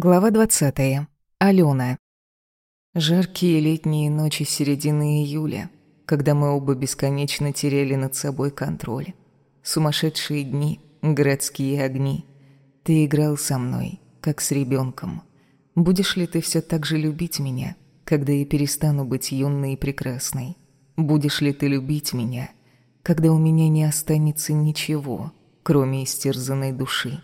Глава 20. Алена. Жаркие летние ночи середины июля, когда мы оба бесконечно теряли над собой контроль. Сумасшедшие дни, городские огни. Ты играл со мной, как с ребенком. Будешь ли ты все так же любить меня, когда я перестану быть юной и прекрасной? Будешь ли ты любить меня, когда у меня не останется ничего, кроме истерзанной души?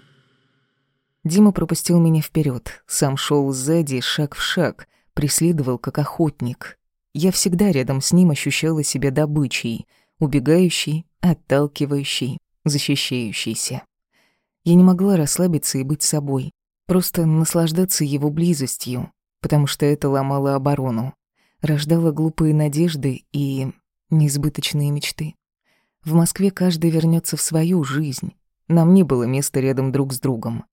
Дима пропустил меня вперед, сам шел сзади, шаг в шаг, преследовал как охотник. Я всегда рядом с ним ощущала себя добычей, убегающей, отталкивающей, защищающейся. Я не могла расслабиться и быть собой, просто наслаждаться его близостью, потому что это ломало оборону, рождало глупые надежды и несбыточные мечты. В Москве каждый вернется в свою жизнь. Нам не было места рядом друг с другом.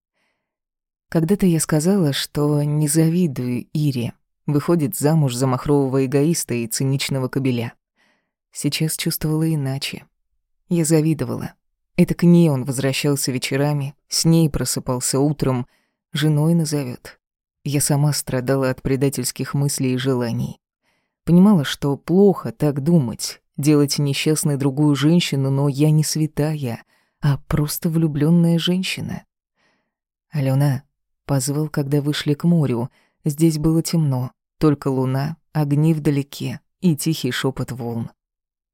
Когда-то я сказала, что не завидую Ире. Выходит замуж за махрового эгоиста и циничного кобеля. Сейчас чувствовала иначе. Я завидовала. Это к ней он возвращался вечерами, с ней просыпался утром, женой назовет. Я сама страдала от предательских мыслей и желаний. Понимала, что плохо так думать, делать несчастной другую женщину, но я не святая, а просто влюбленная женщина. «Алена, Позвал, когда вышли к морю. Здесь было темно, только луна, огни вдалеке и тихий шепот волн.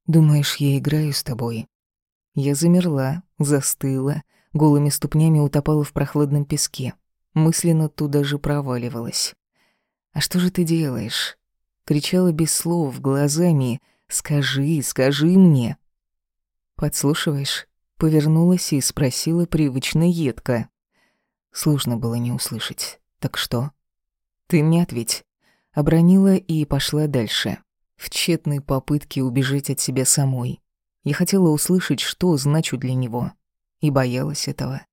«Думаешь, я играю с тобой?» Я замерла, застыла, голыми ступнями утопала в прохладном песке. Мысленно туда же проваливалась. «А что же ты делаешь?» Кричала без слов, глазами. «Скажи, скажи мне!» «Подслушиваешь?» Повернулась и спросила привычно едко. Сложно было не услышать. Так что? Ты мне ответь. Обронила и пошла дальше. В тщетной попытке убежать от себя самой. Я хотела услышать, что значу для него. И боялась этого.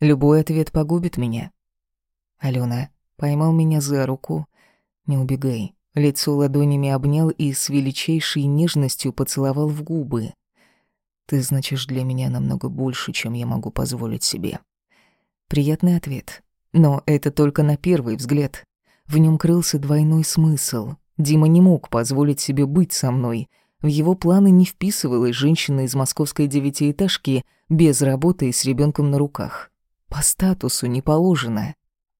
Любой ответ погубит меня. Алена поймал меня за руку. Не убегай. Лицо ладонями обнял и с величайшей нежностью поцеловал в губы. Ты значишь для меня намного больше, чем я могу позволить себе. Приятный ответ. Но это только на первый взгляд. В нем крылся двойной смысл. Дима не мог позволить себе быть со мной. В его планы не вписывалась женщина из московской девятиэтажки без работы и с ребенком на руках. По статусу не положено.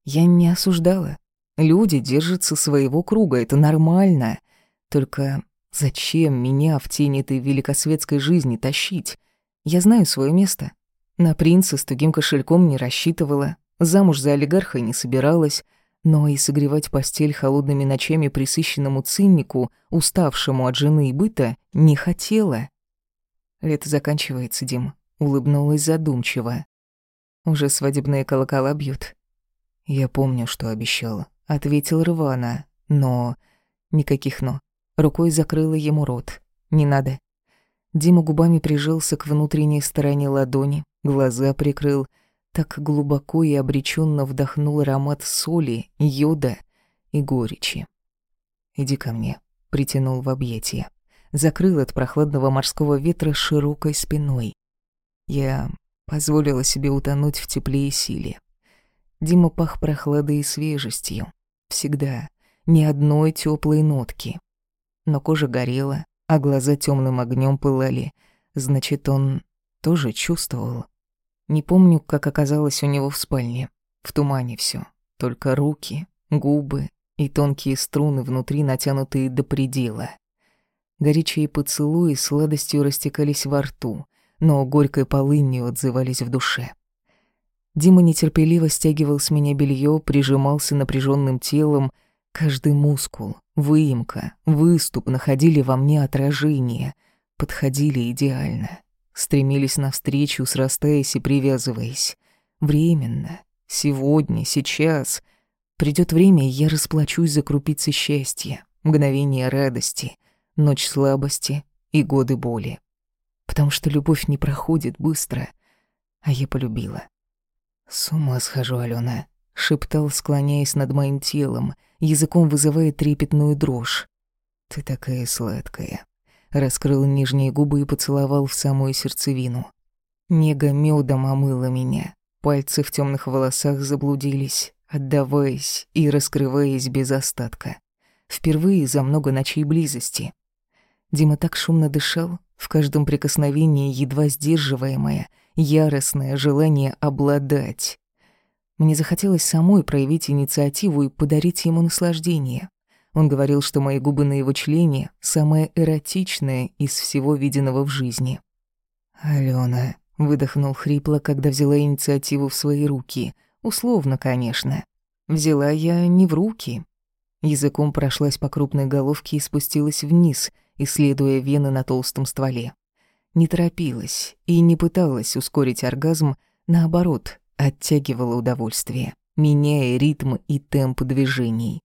Я не осуждала. Люди держатся своего круга, это нормально. Только зачем меня в тень этой великосветской жизни тащить? Я знаю свое место. На принца с тугим кошельком не рассчитывала, замуж за олигарха не собиралась, но и согревать постель холодными ночами присыщенному циннику, уставшему от жены и быта, не хотела. Лето заканчивается, Дим, улыбнулась задумчиво. Уже свадебные колокола бьют. Я помню, что обещала, ответил рвано, но... Никаких «но». Рукой закрыла ему рот. Не надо. Дима губами прижался к внутренней стороне ладони, глаза прикрыл, так глубоко и обреченно вдохнул аромат соли, йода и горечи. «Иди ко мне», — притянул в объятия. Закрыл от прохладного морского ветра широкой спиной. Я позволила себе утонуть в тепле и силе. Дима пах прохладой и свежестью. Всегда. Ни одной теплой нотки. Но кожа горела, а глаза темным огнем пылали. Значит, он тоже чувствовал. Не помню, как оказалось у него в спальне. В тумане все. Только руки, губы и тонкие струны внутри, натянутые до предела. Горячие поцелуи сладостью растекались во рту, но горькой полынью отзывались в душе. Дима нетерпеливо стягивал с меня белье, прижимался напряженным телом, каждый мускул, выемка, выступ находили во мне отражение, подходили идеально стремились навстречу, срастаясь и привязываясь. Временно, сегодня, сейчас. Придет время, и я расплачусь за крупицы счастья, мгновение радости, ночь слабости и годы боли. Потому что любовь не проходит быстро, а я полюбила. «С ума схожу, Алена», — шептал, склоняясь над моим телом, языком вызывая трепетную дрожь. «Ты такая сладкая, раскрыл нижние губы и поцеловал в самую сердцевину. Нега медом омыла меня. Пальцы в темных волосах заблудились, отдаваясь и раскрываясь без остатка. Впервые за много ночей близости. Дима так шумно дышал, в каждом прикосновении едва сдерживаемое, яростное желание обладать. Мне захотелось самой проявить инициативу и подарить ему наслаждение. Он говорил, что мои губы на его члене — самое эротичное из всего виденного в жизни. «Алена», — выдохнул хрипло, когда взяла инициативу в свои руки. Условно, конечно. Взяла я не в руки. Языком прошлась по крупной головке и спустилась вниз, исследуя вены на толстом стволе. Не торопилась и не пыталась ускорить оргазм, наоборот, оттягивала удовольствие, меняя ритм и темп движений.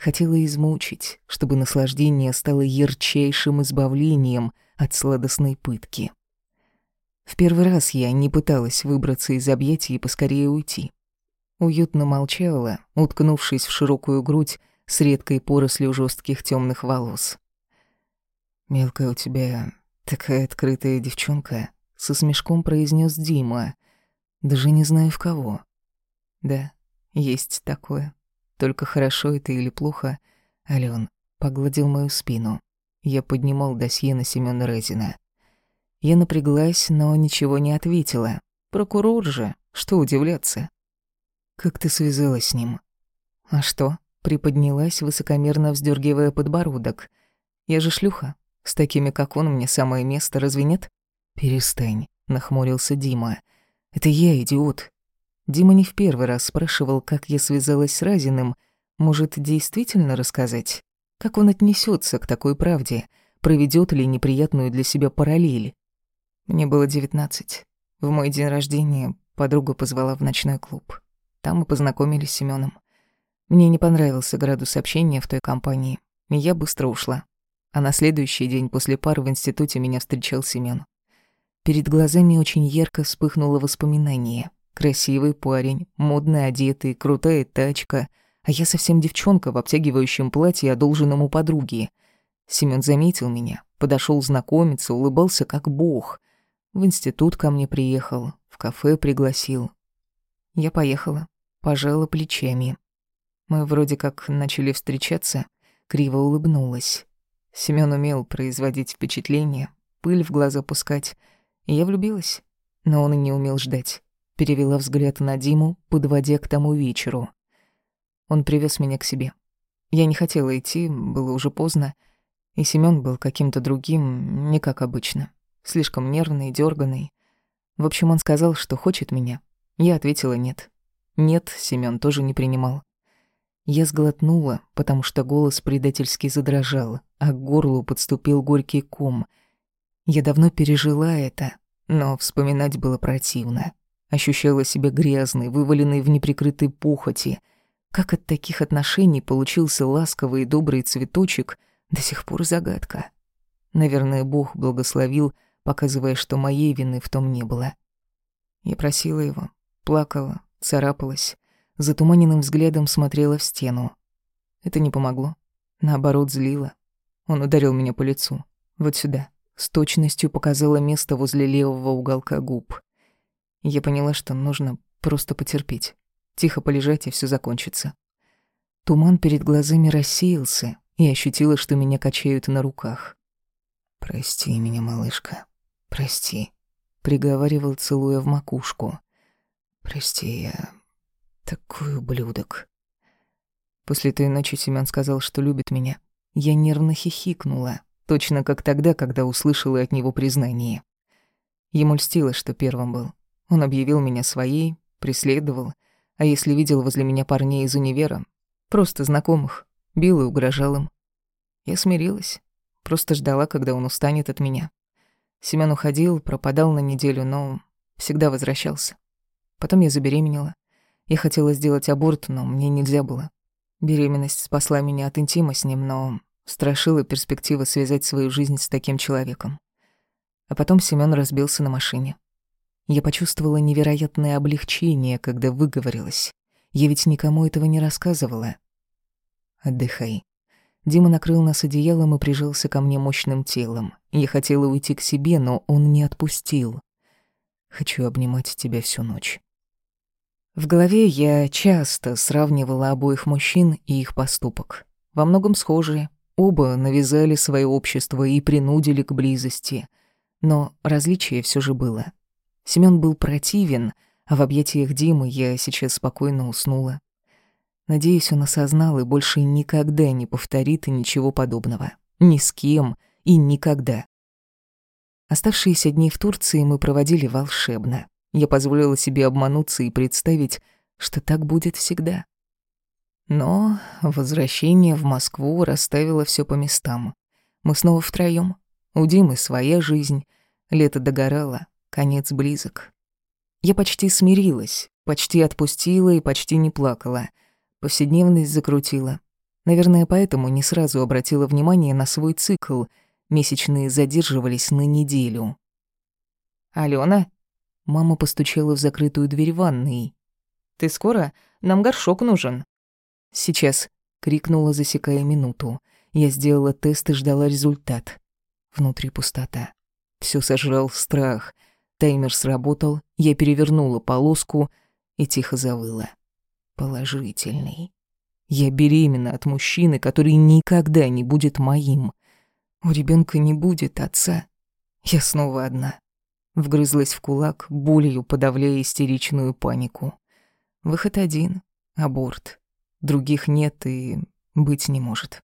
Хотела измучить, чтобы наслаждение стало ярчайшим избавлением от сладостной пытки. В первый раз я не пыталась выбраться из объятий и поскорее уйти. Уютно молчала, уткнувшись в широкую грудь с редкой порослью жестких темных волос. «Мелкая у тебя такая открытая девчонка», — со смешком произнес Дима. «Даже не знаю в кого». «Да, есть такое. Только хорошо это или плохо?» Ален погладил мою спину. Я поднимал досье на Семёна Резина. Я напряглась, но ничего не ответила. Прокурор же, что удивляться. «Как ты связалась с ним?» «А что?» — приподнялась, высокомерно вздергивая подбородок. «Я же шлюха. С такими, как он, мне самое место, разве нет?» «Перестань», — нахмурился Дима. «Это я, идиот». Дима не в первый раз спрашивал, как я связалась с Разиным. Может, действительно рассказать? Как он отнесется к такой правде? Проведет ли неприятную для себя параллель? Мне было девятнадцать. В мой день рождения подруга позвала в ночной клуб. Там мы познакомились с Семёном. Мне не понравился градус общения в той компании, и я быстро ушла. А на следующий день после пары в институте меня встречал Семён. Перед глазами очень ярко вспыхнуло воспоминание. Красивый парень, модно одетый, крутая тачка, а я совсем девчонка в обтягивающем платье, одолженном у подруги. Семён заметил меня, подошёл знакомиться, улыбался как бог. В институт ко мне приехал, в кафе пригласил. Я поехала, пожала плечами. Мы вроде как начали встречаться, криво улыбнулась. Семён умел производить впечатление, пыль в глаза пускать, я влюбилась. Но он и не умел ждать. Перевела взгляд на Диму, подводя к тому вечеру. Он привез меня к себе. Я не хотела идти, было уже поздно, и Семён был каким-то другим, не как обычно слишком нервный, дерганый. В общем, он сказал, что хочет меня. Я ответила нет. Нет, Семён тоже не принимал. Я сглотнула, потому что голос предательски задрожал, а к горлу подступил горький ком. Я давно пережила это, но вспоминать было противно. Ощущала себя грязной, вываленной в неприкрытой похоти. Как от таких отношений получился ласковый и добрый цветочек, до сих пор загадка. Наверное, Бог благословил — показывая, что моей вины в том не было. Я просила его, плакала, царапалась, затуманенным взглядом смотрела в стену. Это не помогло. Наоборот, злило. Он ударил меня по лицу. Вот сюда. С точностью показала место возле левого уголка губ. Я поняла, что нужно просто потерпеть. Тихо полежать, и все закончится. Туман перед глазами рассеялся, и ощутила, что меня качают на руках. «Прости меня, малышка», «Прости», — приговаривал, целуя в макушку. «Прости, я такой ублюдок». После той ночи Семён сказал, что любит меня. Я нервно хихикнула, точно как тогда, когда услышала от него признание. Ему льстило, что первым был. Он объявил меня своей, преследовал, а если видел возле меня парней из универа, просто знакомых, бил и угрожал им. Я смирилась, просто ждала, когда он устанет от меня. Семён уходил, пропадал на неделю, но всегда возвращался. Потом я забеременела. Я хотела сделать аборт, но мне нельзя было. Беременность спасла меня от интима с ним, но страшила перспектива связать свою жизнь с таким человеком. А потом Семён разбился на машине. Я почувствовала невероятное облегчение, когда выговорилась. Я ведь никому этого не рассказывала. Отдыхай. Дима накрыл нас одеялом и прижался ко мне мощным телом. Я хотела уйти к себе, но он не отпустил. Хочу обнимать тебя всю ночь. В голове я часто сравнивала обоих мужчин и их поступок. Во многом схожие. Оба навязали свое общество и принудили к близости. Но различие все же было. Семён был противен, а в объятиях Димы я сейчас спокойно уснула. Надеюсь, он осознал и больше никогда не повторит ничего подобного. Ни с кем и никогда. Оставшиеся дни в Турции мы проводили волшебно. Я позволила себе обмануться и представить, что так будет всегда. Но возвращение в Москву расставило все по местам. Мы снова втроем. У Димы своя жизнь. Лето догорало, конец близок. Я почти смирилась, почти отпустила и почти не плакала. Повседневность закрутила. Наверное, поэтому не сразу обратила внимание на свой цикл. Месячные задерживались на неделю. «Алена?» Мама постучала в закрытую дверь ванной. «Ты скоро? Нам горшок нужен». «Сейчас», — крикнула, засекая минуту. Я сделала тест и ждала результат. Внутри пустота. Всё сожрал страх. Таймер сработал, я перевернула полоску и тихо завыла. Положительный. Я беременна от мужчины, который никогда не будет моим. У ребёнка не будет отца. Я снова одна. Вгрызлась в кулак, болью подавляя истеричную панику. Выход один — аборт. Других нет и быть не может.